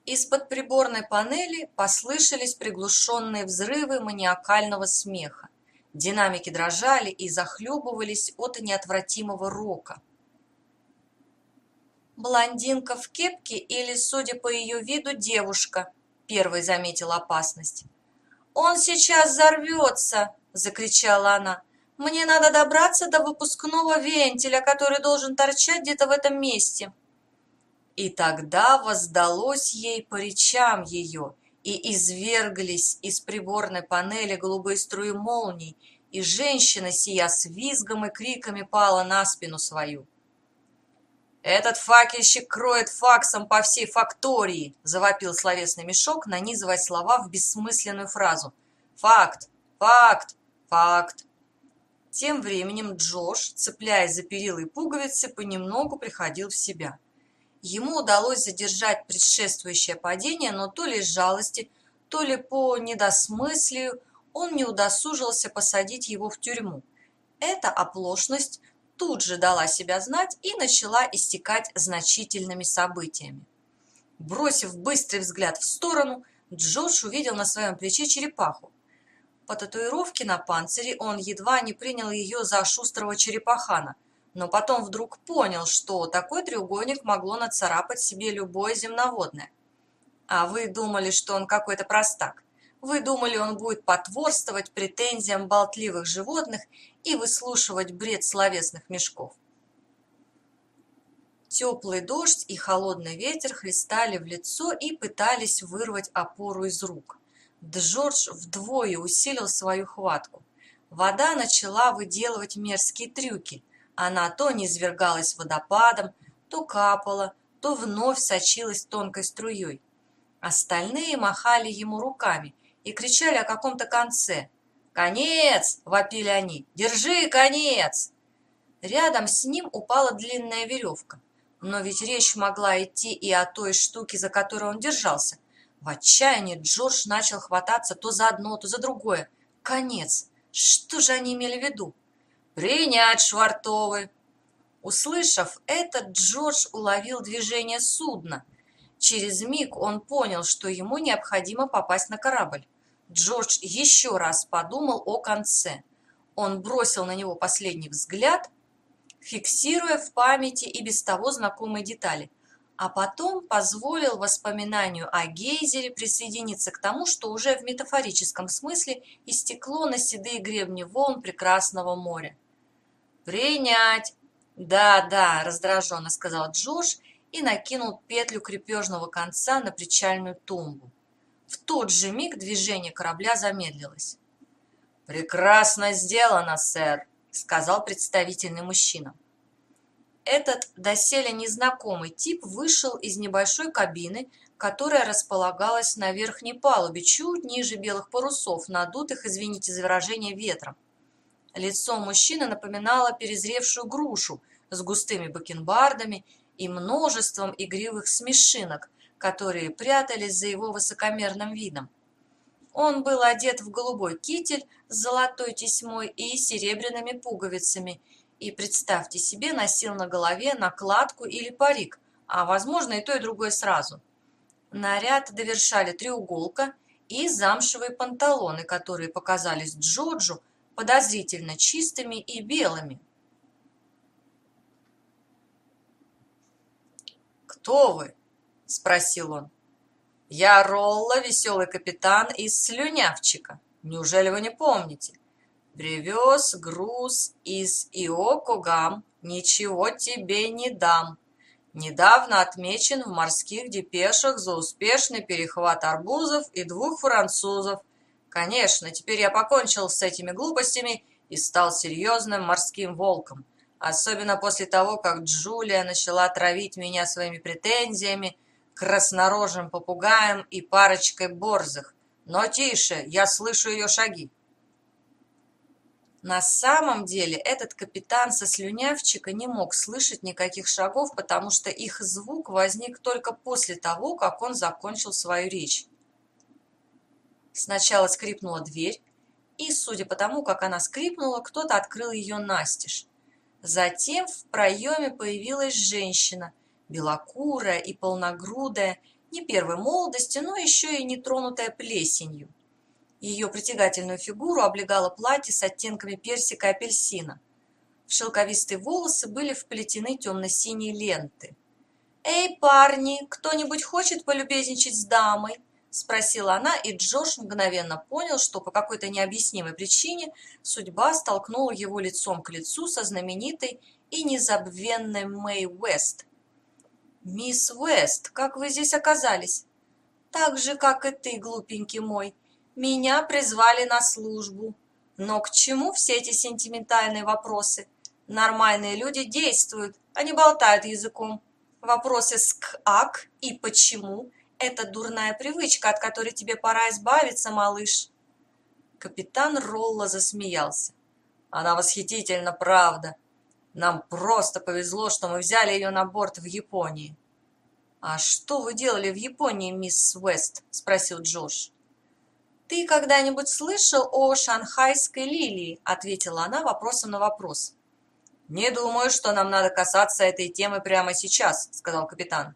Из-под приборной панели послышались приглушенные взрывы маниакального смеха. Динамики дрожали и захлебывались от неотвратимого рока. «Блондинка в кепке или, судя по ее виду, девушка?» – первой заметила опасность. «Он сейчас взорвется!» – закричала она. «Мне надо добраться до выпускного вентиля, который должен торчать где-то в этом месте». И тогда воздалось ей по речам ее, и изверглись из приборной панели голубые струи молний, и женщина, сия с визгом и криками, пала на спину свою. «Этот факельщик кроет факсом по всей фактории!» – завопил словесный мешок, нанизывая слова в бессмысленную фразу. «Факт! Факт! Факт!» Тем временем Джош, цепляясь за перила и пуговицы, понемногу приходил в себя. Ему удалось задержать предшествующее падение, но то ли из жалости, то ли по недосмыслию он не удосужился посадить его в тюрьму. Эта оплошность тут же дала себя знать и начала истекать значительными событиями. Бросив быстрый взгляд в сторону, Джош увидел на своем плече черепаху. По татуировке на панцире он едва не принял ее за шустрого черепахана, но потом вдруг понял, что такой треугольник могло нацарапать себе любое земноводное. А вы думали, что он какой-то простак. Вы думали, он будет потворствовать претензиям болтливых животных и выслушивать бред словесных мешков. Теплый дождь и холодный ветер хлестали в лицо и пытались вырвать опору из рук. Джордж вдвое усилил свою хватку. Вода начала выделывать мерзкие трюки. Она то низвергалась водопадом, то капала, то вновь сочилась тонкой струей. Остальные махали ему руками и кричали о каком-то конце. «Конец!» – вопили они. «Держи конец!» Рядом с ним упала длинная веревка. Но ведь речь могла идти и о той штуке, за которую он держался. В отчаянии Джордж начал хвататься то за одно, то за другое. Конец. Что же они имели в виду? «Принять, швартовы!» Услышав это, Джордж уловил движение судна. Через миг он понял, что ему необходимо попасть на корабль. Джордж еще раз подумал о конце. Он бросил на него последний взгляд, фиксируя в памяти и без того знакомые детали а потом позволил воспоминанию о гейзере присоединиться к тому, что уже в метафорическом смысле истекло на седые гребни волн прекрасного моря. «Принять!» «Да, да», – раздраженно сказал Джош и накинул петлю крепежного конца на причальную тумбу. В тот же миг движение корабля замедлилось. «Прекрасно сделано, сэр», – сказал представительный мужчина. Этот доселе незнакомый тип вышел из небольшой кабины, которая располагалась на верхней палубе, чуть ниже белых парусов, надутых, извините за выражение, ветром. Лицо мужчины напоминало перезревшую грушу с густыми бакенбардами и множеством игривых смешинок, которые прятались за его высокомерным видом. Он был одет в голубой китель с золотой тесьмой и серебряными пуговицами – и, представьте себе, носил на голове накладку или парик, а, возможно, и то, и другое сразу. Наряд довершали треуголка и замшевые панталоны, которые показались Джоджу подозрительно чистыми и белыми. «Кто вы?» – спросил он. «Я Ролла, веселый капитан из Слюнявчика. Неужели вы не помните?» Привез груз из Иокогам, ничего тебе не дам. Недавно отмечен в морских депешах за успешный перехват арбузов и двух французов. Конечно, теперь я покончил с этими глупостями и стал серьезным морским волком. Особенно после того, как Джулия начала травить меня своими претензиями, краснорожим попугаем и парочкой борзых. Но тише, я слышу ее шаги. На самом деле этот капитан со слюнявчика не мог слышать никаких шагов, потому что их звук возник только после того, как он закончил свою речь. Сначала скрипнула дверь, и, судя по тому, как она скрипнула, кто-то открыл ее настежь. Затем в проеме появилась женщина, белокурая и полногрудая, не первой молодости, но еще и не тронутая плесенью. Ее притягательную фигуру облегало платье с оттенками персика и апельсина. В шелковистые волосы были вплетены темно-синие ленты. «Эй, парни, кто-нибудь хочет полюбезничать с дамой?» – спросила она, и Джош мгновенно понял, что по какой-то необъяснимой причине судьба столкнула его лицом к лицу со знаменитой и незабвенной Мэй Уэст. «Мисс Уэст, как вы здесь оказались?» «Так же, как и ты, глупенький мой», меня призвали на службу. Но к чему все эти сентиментальные вопросы? Нормальные люди действуют, они болтают языком. Вопросы с «к», и «почему» – это дурная привычка, от которой тебе пора избавиться, малыш. Капитан Ролла засмеялся. Она восхитительна, правда. Нам просто повезло, что мы взяли ее на борт в Японии. «А что вы делали в Японии, мисс Уэст?» – спросил Джош. «Ты когда-нибудь слышал о шанхайской лилии?» – ответила она вопросом на вопрос. «Не думаю, что нам надо касаться этой темы прямо сейчас», – сказал капитан.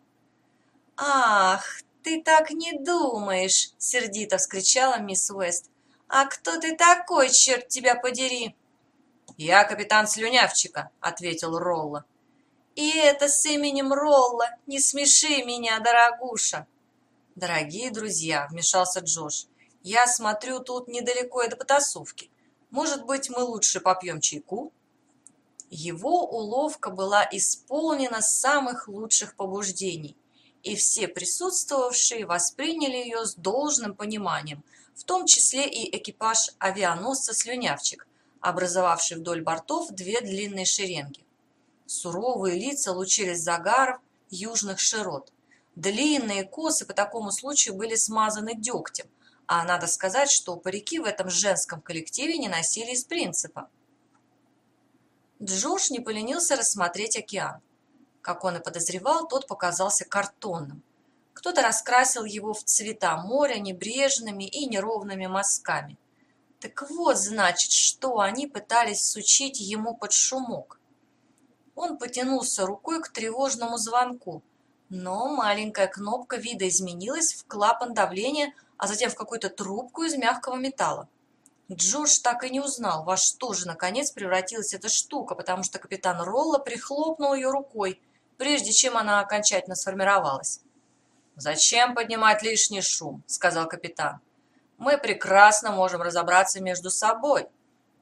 «Ах, ты так не думаешь!» – сердито вскричала мисс Уэст. «А кто ты такой, черт тебя подери?» «Я капитан Слюнявчика», — ответил Ролла. «И это с именем Ролла. Не смеши меня, дорогуша!» «Дорогие друзья», — вмешался Джош, — «я смотрю, тут недалеко и до потасовки. Может быть, мы лучше попьем чайку?» Его уловка была исполнена самых лучших побуждений, и все присутствовавшие восприняли ее с должным пониманием, в том числе и экипаж авианосца «Слюнявчик», образовавший вдоль бортов две длинные шеренги. Суровые лица лучились загаров южных широт. Длинные косы по такому случаю были смазаны дегтем, а надо сказать, что парики в этом женском коллективе не носили из принципа. Джош не поленился рассмотреть океан. Как он и подозревал, тот показался картонным. Кто-то раскрасил его в цвета моря небрежными и неровными мазками. Так вот, значит, что они пытались сучить ему под шумок. Он потянулся рукой к тревожному звонку, но маленькая кнопка вида изменилась в клапан давления, а затем в какую-то трубку из мягкого металла. Джордж так и не узнал, во что же наконец превратилась эта штука, потому что капитан Ролла прихлопнул ее рукой, прежде чем она окончательно сформировалась. «Зачем поднимать лишний шум?» – сказал капитан. «Мы прекрасно можем разобраться между собой.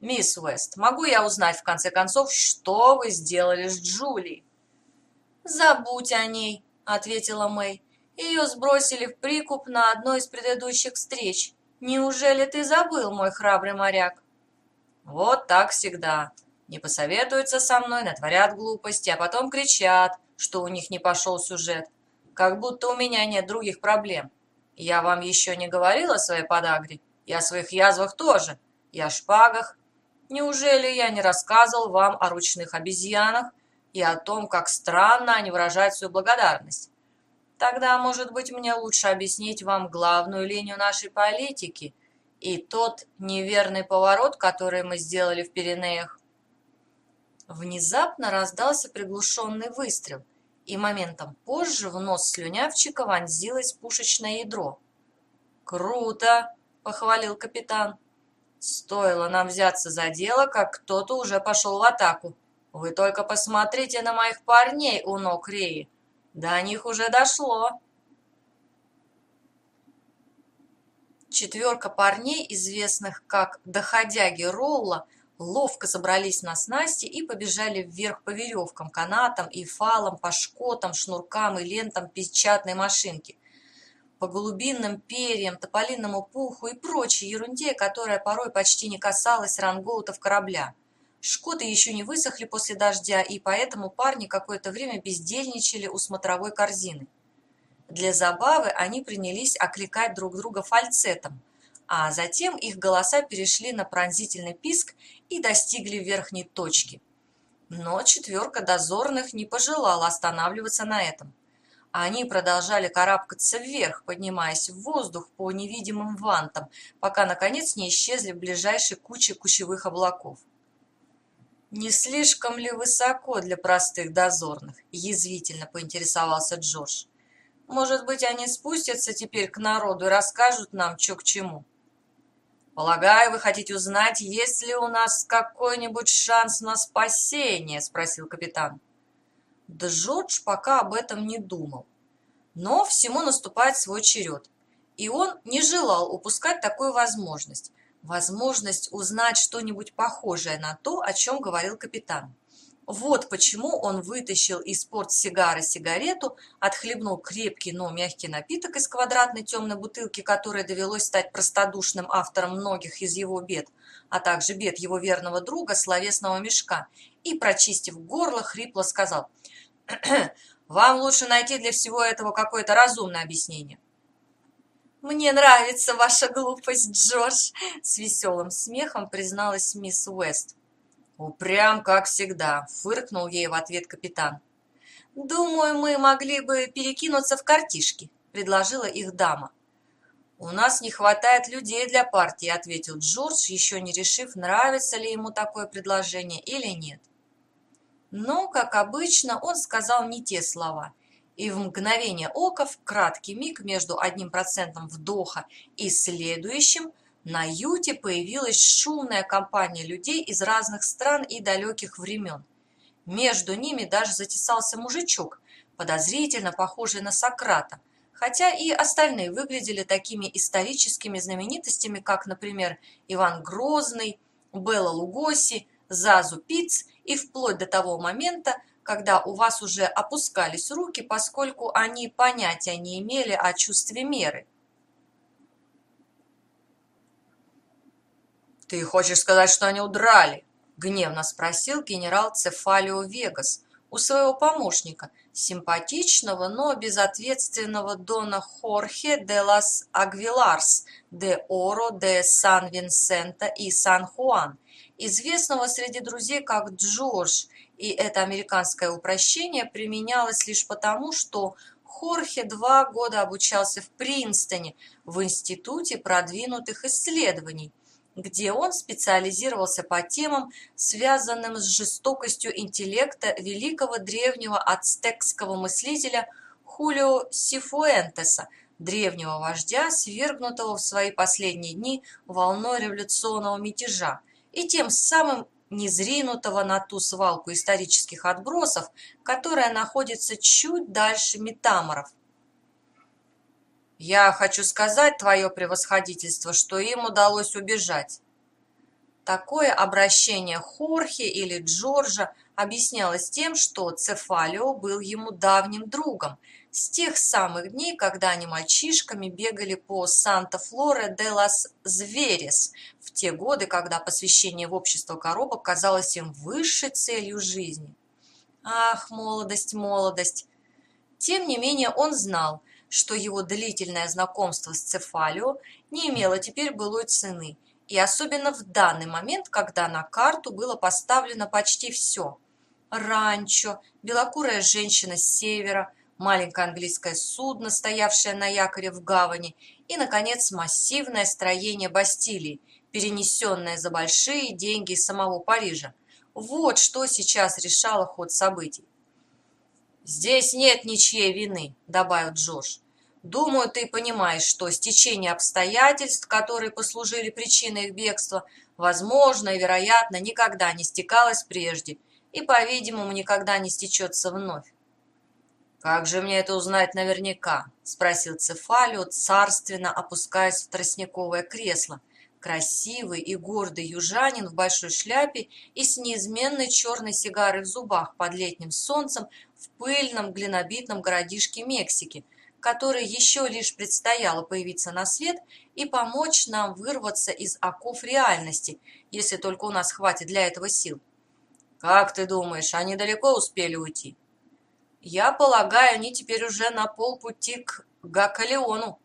Мисс Уэст, могу я узнать, в конце концов, что вы сделали с Джулией?» «Забудь о ней», – ответила Мэй. «Ее сбросили в прикуп на одной из предыдущих встреч. Неужели ты забыл, мой храбрый моряк? Вот так всегда. Не посоветуются со мной, натворят глупости, а потом кричат, что у них не пошел сюжет. Как будто у меня нет других проблем. Я вам еще не говорил о своей подагре? И о своих язвах тоже. И о шпагах. Неужели я не рассказывал вам о ручных обезьянах и о том, как странно они выражают свою благодарность? Тогда, может быть, мне лучше объяснить вам главную линию нашей политики и тот неверный поворот, который мы сделали в Пиренеях. Внезапно раздался приглушенный выстрел, и моментом позже в нос слюнявчика вонзилось пушечное ядро. «Круто!» — похвалил капитан. «Стоило нам взяться за дело, как кто-то уже пошел в атаку. Вы только посмотрите на моих парней у ног Реи. До них уже дошло. Четверка парней, известных как доходяги Ролла, ловко забрались на снасти и побежали вверх по веревкам, канатам и фалам, по шкотам, шнуркам и лентам печатной машинки, по голубинным перьям, тополинному пуху и прочей ерунде, которая порой почти не касалась рангоутов корабля. Шкоты еще не высохли после дождя, и поэтому парни какое-то время бездельничали у смотровой корзины. Для забавы они принялись окликать друг друга фальцетом, а затем их голоса перешли на пронзительный писк и достигли верхней точки. Но четверка дозорных не пожелала останавливаться на этом. Они продолжали карабкаться вверх, поднимаясь в воздух по невидимым вантам, пока, наконец, не исчезли в ближайшей куче кучевых облаков. «Не слишком ли высоко для простых дозорных?» – язвительно поинтересовался Джордж. «Может быть, они спустятся теперь к народу и расскажут нам, что к чему?» «Полагаю, вы хотите узнать, есть ли у нас какой-нибудь шанс на спасение?» – спросил капитан. Джордж пока об этом не думал. Но всему наступает свой черед, и он не желал упускать такую возможность, возможность узнать что-нибудь похожее на то, о чем говорил капитан. Вот почему он вытащил из портсигара сигарету, отхлебнул крепкий, но мягкий напиток из квадратной темной бутылки, которой довелось стать простодушным автором многих из его бед, а также бед его верного друга, словесного мешка, и, прочистив горло, хрипло сказал «Вам лучше найти для всего этого какое-то разумное объяснение». «Мне нравится ваша глупость, Джордж!» — с веселым смехом призналась мисс Уэст. «Упрям, как всегда!» — фыркнул ей в ответ капитан. «Думаю, мы могли бы перекинуться в картишки», — предложила их дама. «У нас не хватает людей для партии», — ответил Джордж, еще не решив, нравится ли ему такое предложение или нет. Но, как обычно, он сказал не те слова — и в мгновение ока, в краткий миг между одним процентом вдоха и следующим, на Юте появилась шумная компания людей из разных стран и далеких времен. Между ними даже затесался мужичок, подозрительно похожий на Сократа, хотя и остальные выглядели такими историческими знаменитостями, как, например, Иван Грозный, Белла Лугоси, Зазу Пиц и вплоть до того момента, когда у вас уже опускались руки, поскольку они понятия не имели о чувстве меры. «Ты хочешь сказать, что они удрали?» – гневно спросил генерал Цефалио Вегас у своего помощника, симпатичного, но безответственного дона Хорхе де лас Агвиларс де Оро де Сан-Винсента и Сан-Хуан, известного среди друзей как Джордж, и это американское упрощение применялось лишь потому, что Хорхе два года обучался в Принстоне в Институте продвинутых исследований, где он специализировался по темам, связанным с жестокостью интеллекта великого древнего ацтекского мыслителя Хулио Сифуэнтеса, древнего вождя, свергнутого в свои последние дни волной революционного мятежа, и тем самым незринутого на ту свалку исторических отбросов, которая находится чуть дальше Метаморов. Я хочу сказать, твое превосходительство, что им удалось убежать. Такое обращение Хорхе или Джорджа объяснялось тем, что Цефалио был ему давним другом, с тех самых дней, когда они мальчишками бегали по Санта-Флоре де лас Зверес, в те годы, когда посвящение в общество коробок казалось им высшей целью жизни. Ах, молодость, молодость! Тем не менее он знал, что его длительное знакомство с Цефалио не имело теперь былой цены, и особенно в данный момент, когда на карту было поставлено почти все. Ранчо, белокурая женщина с севера, маленькое английское судно, стоявшее на якоре в гавани, и, наконец, массивное строение Бастилии, перенесенное за большие деньги из самого Парижа. Вот что сейчас решало ход событий. «Здесь нет ничьей вины», — добавил Джош. «Думаю, ты понимаешь, что стечение обстоятельств, которые послужили причиной их бегства, возможно и вероятно никогда не стекалось прежде и, по-видимому, никогда не стечется вновь. «Как же мне это узнать наверняка?» – спросил Цефалио, царственно опускаясь в тростниковое кресло. Красивый и гордый южанин в большой шляпе и с неизменной черной сигарой в зубах под летним солнцем в пыльном глинобитном городишке Мексики, который еще лишь предстояло появиться на свет и помочь нам вырваться из оков реальности, если только у нас хватит для этого сил. «Как ты думаешь, они далеко успели уйти?» «Я полагаю, они теперь уже на полпути к Гакалеону»,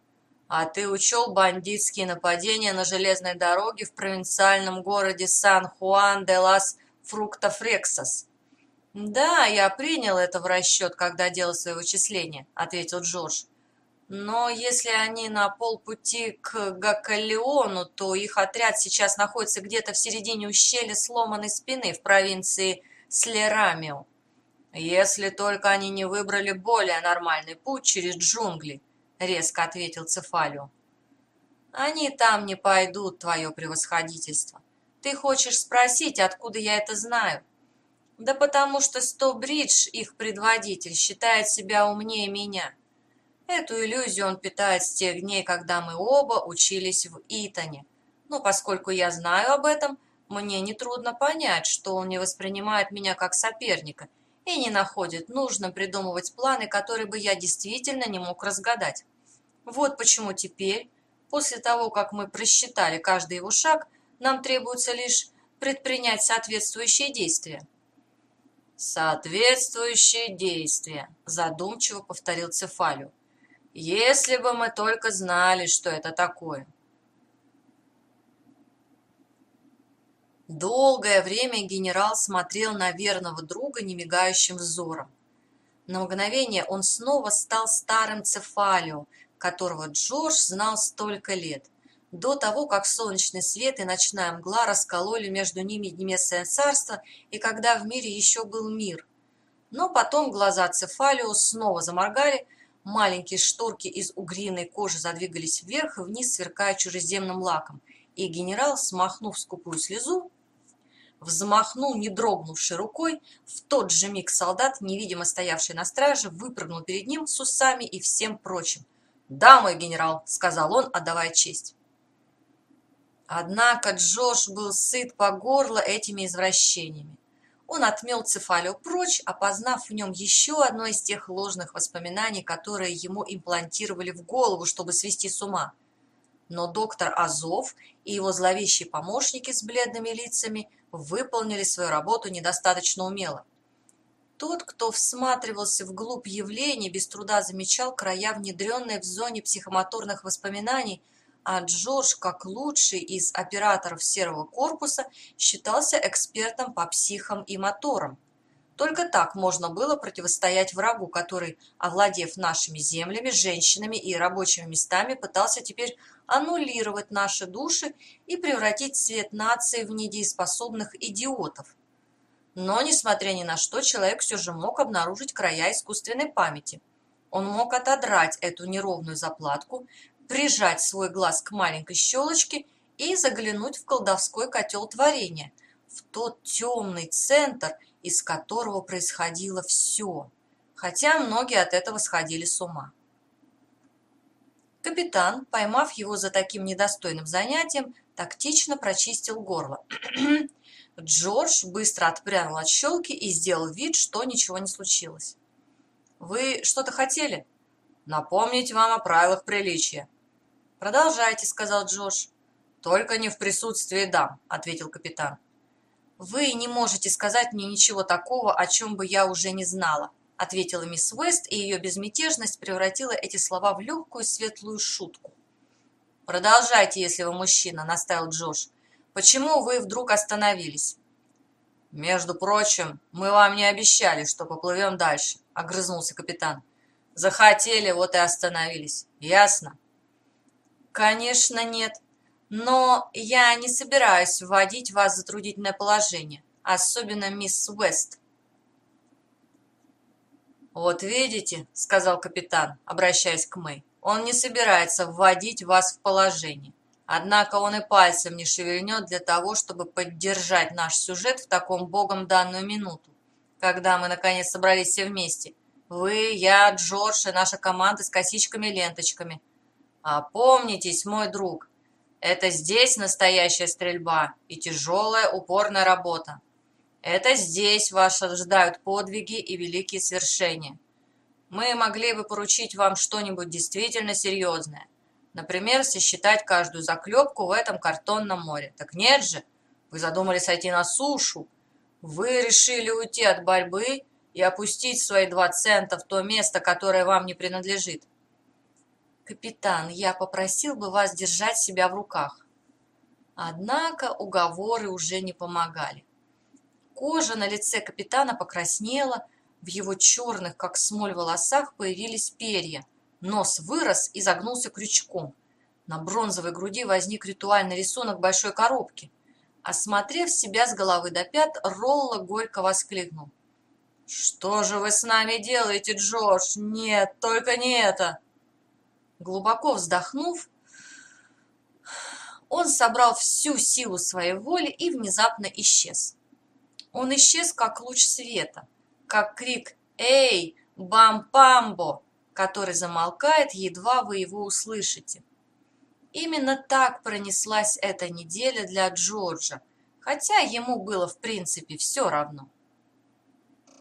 а ты учел бандитские нападения на железной дороге в провинциальном городе Сан-Хуан-де-Лас Фруктофрексос? Да, я принял это в расчет, когда делал свои вычисления, ответил Джордж. Но если они на полпути к Гакалеону, то их отряд сейчас находится где-то в середине ущелья сломанной спины в провинции Слерамио. Если только они не выбрали более нормальный путь через джунгли, резко ответил Цефалио. Они там не пойдут, твое превосходительство. Ты хочешь спросить, откуда я это знаю? Да потому что Стобридж, их предводитель, считает себя умнее меня. Эту иллюзию он питает с тех дней, когда мы оба учились в Итоне. Но поскольку я знаю об этом, мне нетрудно понять, что он не воспринимает меня как соперника и не находит нужным придумывать планы, которые бы я действительно не мог разгадать. Вот почему теперь, после того, как мы просчитали каждый его шаг, нам требуется лишь предпринять соответствующие действия. «Соответствующие действия», – задумчиво повторил Цефалю. «Если бы мы только знали, что это такое». Долгое время генерал смотрел на верного друга немигающим взором. На мгновение он снова стал старым Цефалио, которого Джордж знал столько лет, до того, как солнечный свет и ночная мгла раскололи между ними небесное царство и когда в мире еще был мир. Но потом глаза Цефалио снова заморгали, маленькие шторки из угриной кожи задвигались вверх и вниз, сверкая чужеземным лаком, и генерал, смахнув скупую слезу, взмахнул не дрогнувшей рукой, в тот же миг солдат, невидимо стоявший на страже, выпрыгнул перед ним с усами и всем прочим. «Да, мой генерал», — сказал он, отдавая честь. Однако Джош был сыт по горло этими извращениями. Он отмел Цефалио прочь, опознав в нем еще одно из тех ложных воспоминаний, которые ему имплантировали в голову, чтобы свести с ума. Но доктор Азов и его зловещие помощники с бледными лицами выполнили свою работу недостаточно умело. Тот, кто всматривался вглубь явлений, без труда замечал края, внедренные в зоне психомоторных воспоминаний, а Джордж, как лучший из операторов серого корпуса, считался экспертом по психам и моторам. Только так можно было противостоять врагу, который, овладев нашими землями, женщинами и рабочими местами, пытался теперь аннулировать наши души и превратить цвет нации в недееспособных идиотов. Но, несмотря ни на что, человек все же мог обнаружить края искусственной памяти. Он мог отодрать эту неровную заплатку, прижать свой глаз к маленькой щелочке и заглянуть в колдовской котел творения, в тот темный центр, из которого происходило все, хотя многие от этого сходили с ума. Капитан, поймав его за таким недостойным занятием, тактично прочистил горло. Джордж быстро отпрянул от щелки и сделал вид, что ничего не случилось. «Вы что-то хотели?» «Напомнить вам о правилах приличия». «Продолжайте», — сказал Джордж. «Только не в присутствии дам», — ответил капитан. «Вы не можете сказать мне ничего такого, о чем бы я уже не знала», — ответила мисс Уэст, и ее безмятежность превратила эти слова в легкую светлую шутку. «Продолжайте, если вы мужчина», — настаивал Джош. «Почему вы вдруг остановились?» «Между прочим, мы вам не обещали, что поплывем дальше», — огрызнулся капитан. «Захотели, вот и остановились. Ясно?» «Конечно нет. Но я не собираюсь вводить вас в затруднительное положение, особенно мисс Уэст. «Вот видите», — сказал капитан, обращаясь к Мэй, «он не собирается вводить вас в положение. Однако он и пальцем не шевельнет для того, чтобы поддержать наш сюжет в таком богом данную минуту, когда мы, наконец, собрались все вместе. Вы, я, Джордж и наша команда с косичками и ленточками. Опомнитесь, мой друг, это здесь настоящая стрельба и тяжелая упорная работа. Это здесь вас ожидают подвиги и великие свершения. Мы могли бы поручить вам что-нибудь действительно серьезное. Например, сосчитать каждую заклепку в этом картонном море. Так нет же, вы задумали сойти на сушу. Вы решили уйти от борьбы и опустить свои два цента в то место, которое вам не принадлежит. Капитан, я попросил бы вас держать себя в руках. Однако уговоры уже не помогали. Кожа на лице капитана покраснела, в его черных, как смоль, волосах появились перья. Нос вырос и загнулся крючком. На бронзовой груди возник ритуальный рисунок большой коробки. Осмотрев себя с головы до пят, Ролла горько воскликнул. «Что же вы с нами делаете, Джордж? Нет, только не это!» Глубоко вздохнув, он собрал всю силу своей воли и внезапно исчез. Он исчез, как луч света, как крик «Эй, бам-памбо!», который замолкает, едва вы его услышите. Именно так пронеслась эта неделя для Джорджа, хотя ему было в принципе все равно.